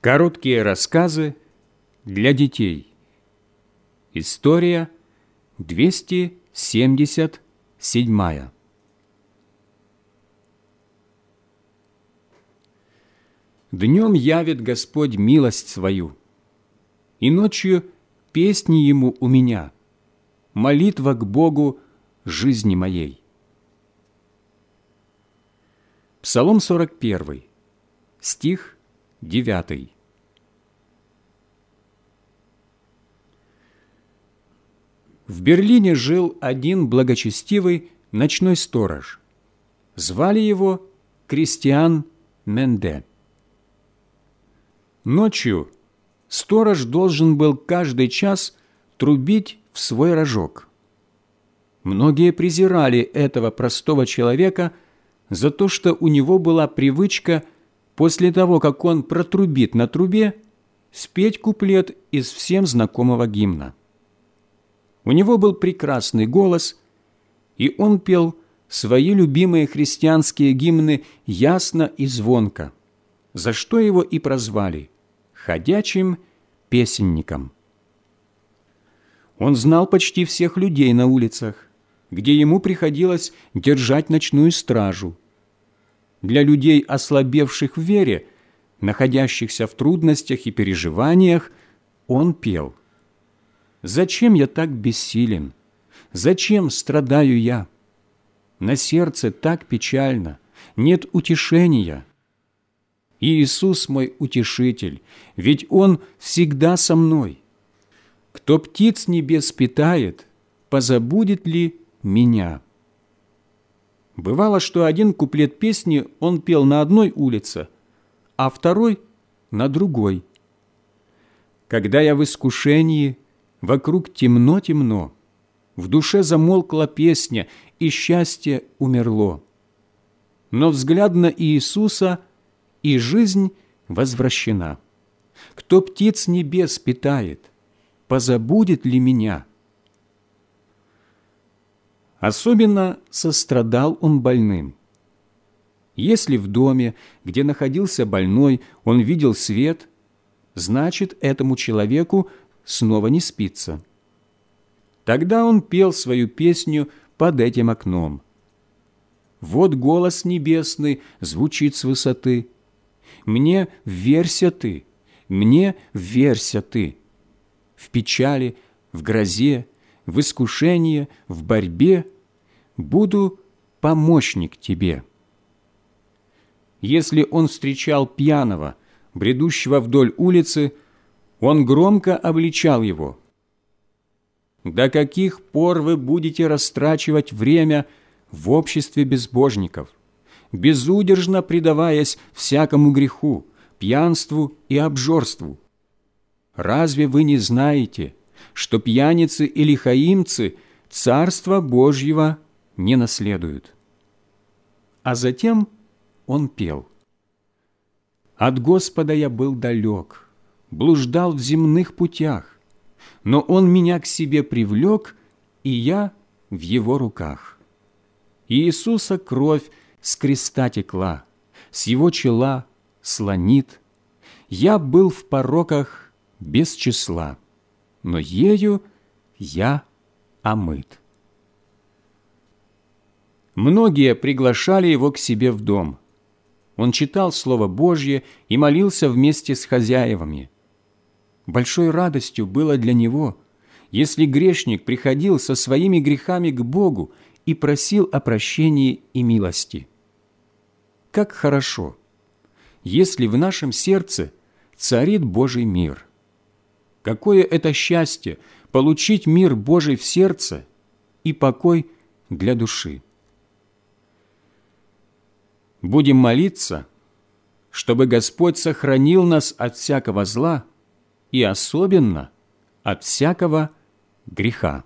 Короткие рассказы для детей. История 277. Днем явит Господь милость свою, и ночью песни Ему у меня, молитва к Богу жизни моей. Псалом 41, стих 9. В Берлине жил один благочестивый ночной сторож. Звали его Кристиан Менде. Ночью сторож должен был каждый час трубить в свой рожок. Многие презирали этого простого человека за то, что у него была привычка – после того, как он протрубит на трубе, спеть куплет из всем знакомого гимна. У него был прекрасный голос, и он пел свои любимые христианские гимны ясно и звонко, за что его и прозвали «ходячим песенником». Он знал почти всех людей на улицах, где ему приходилось держать ночную стражу – для людей, ослабевших в вере, находящихся в трудностях и переживаниях, он пел. «Зачем я так бессилен? Зачем страдаю я? На сердце так печально, нет утешения. Иисус мой утешитель, ведь Он всегда со мной. Кто птиц небес питает, позабудет ли меня?» Бывало, что один куплет песни он пел на одной улице, а второй – на другой. Когда я в искушении, вокруг темно-темно, в душе замолкла песня, и счастье умерло. Но взгляд на Иисуса, и жизнь возвращена. Кто птиц небес питает, позабудет ли меня – Особенно сострадал он больным. Если в доме, где находился больной, он видел свет, значит, этому человеку снова не спится. Тогда он пел свою песню под этим окном. Вот голос небесный звучит с высоты. «Мне верься ты, мне верься ты». В печали, в грозе, в искушении, в борьбе, буду помощник тебе». Если он встречал пьяного, бредущего вдоль улицы, он громко обличал его. «До каких пор вы будете растрачивать время в обществе безбожников, безудержно предаваясь всякому греху, пьянству и обжорству? Разве вы не знаете, что пьяницы и лихаимцы Царства Божьего не наследуют. А затем он пел. «От Господа я был далек, блуждал в земных путях, но Он меня к себе привлек, и я в Его руках. Иисуса кровь с креста текла, с Его чела слонит. Я был в пороках без числа» но ею я омыт. Многие приглашали его к себе в дом. Он читал Слово Божье и молился вместе с хозяевами. Большой радостью было для него, если грешник приходил со своими грехами к Богу и просил о прощении и милости. Как хорошо, если в нашем сердце царит Божий мир. Какое это счастье получить мир Божий в сердце и покой для души. Будем молиться, чтобы Господь сохранил нас от всякого зла и особенно от всякого греха.